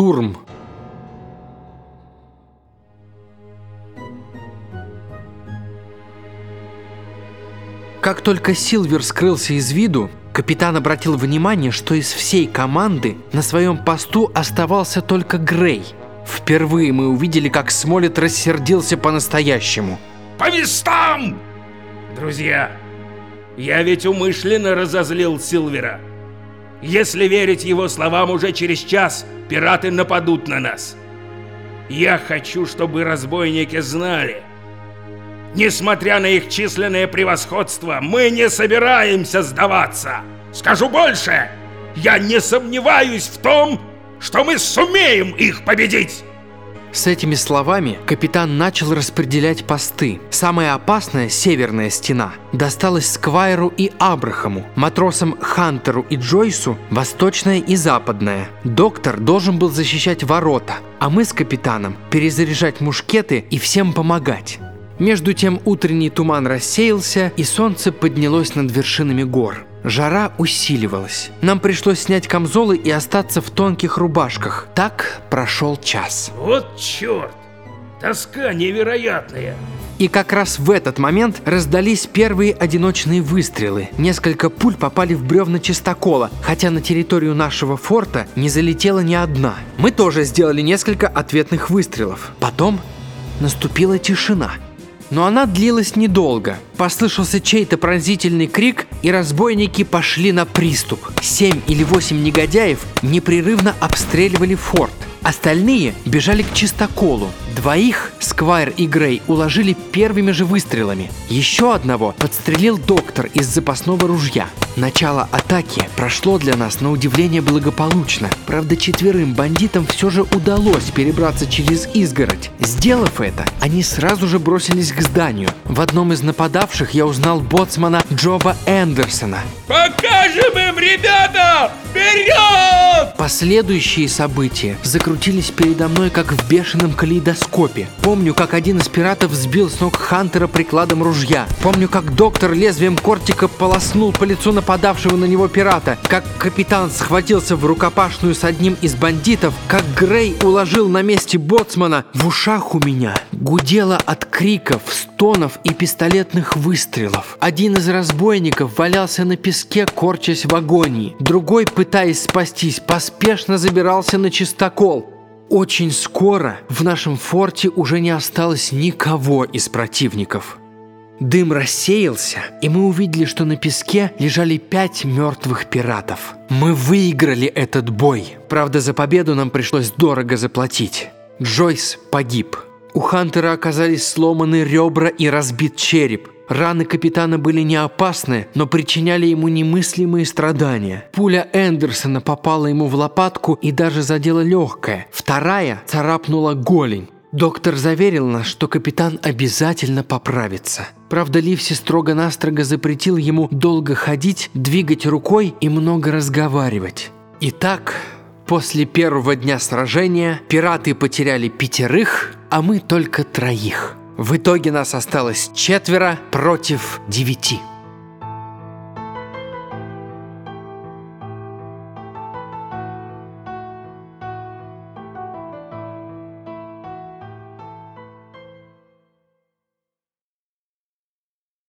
штурм. Как только Силвер скрылся из виду, капитан обратил внимание, что из всей команды на своем посту оставался только Грей. Впервые мы увидели, как Смолет рассердился по-настоящему. По местам! Друзья, я ведь умышленно разозлил Силвера. Если верить его словам, уже через час пираты нападут на нас. Я хочу, чтобы разбойники знали. Несмотря на их численное превосходство, мы не собираемся сдаваться. Скажу больше, я не сомневаюсь в том, что мы сумеем их победить. С этими словами капитан начал распределять посты. Самая опасная, северная стена, досталась Сквайру и Абрахаму, матросам Хантеру и Джойсу – восточная и западная. Доктор должен был защищать ворота, а мы с капитаном – перезаряжать мушкеты и всем помогать. Между тем утренний туман рассеялся, и солнце поднялось над вершинами гор. Жара усиливалась. Нам пришлось снять камзолы и остаться в тонких рубашках. Так прошел час. Вот черт! Тоска невероятная. И как раз в этот момент раздались первые одиночные выстрелы. Несколько пуль попали в бревна чистокола, хотя на территорию нашего форта не залетела ни одна. Мы тоже сделали несколько ответных выстрелов. Потом наступила тишина. Но она длилась недолго. Послышался чей-то пронзительный крик, и разбойники пошли на приступ. Семь или восемь негодяев непрерывно обстреливали форт. Остальные бежали к чистоколу. Двоих Сквайр и Грей уложили первыми же выстрелами. Еще одного подстрелил доктор из запасного ружья. Начало атаки прошло для нас на удивление благополучно. Правда, четверым бандитам все же удалось перебраться через изгородь. Сделав это, они сразу же бросились к зданию. В одном из нападавших я узнал боцмана Джоба Эндерсона. Покажем им, ребята! Вперед! Последующие события закрутились передо мной, как в бешеном калейдоскопе. Помню, как один из пиратов сбил с ног Хантера прикладом ружья. Помню, как доктор лезвием кортика полоснул по лицу нападавшего на него пирата. Как капитан схватился в рукопашную с одним из бандитов. Как Грей уложил на месте боцмана. В ушах у меня гудело от криков, стонов и пистолетных выстрелов. Один из разбойников валялся на песке, корчась в агонии. Другой, пытаясь спастись, поспешно забирался на чистокол. Очень скоро в нашем форте уже не осталось никого из противников. Дым рассеялся, и мы увидели, что на песке лежали пять мертвых пиратов. Мы выиграли этот бой. Правда, за победу нам пришлось дорого заплатить. Джойс погиб. У Хантера оказались сломаны ребра и разбит череп. Раны капитана были не опасны, но причиняли ему немыслимые страдания. Пуля Эндерсона попала ему в лопатку и даже задела легкое. Вторая царапнула голень. Доктор заверил нас, что капитан обязательно поправится. Правда, Ливси строго-настрого запретил ему долго ходить, двигать рукой и много разговаривать. Итак, после первого дня сражения пираты потеряли пятерых, а мы только троих. В итоге нас осталось четверо против девяти.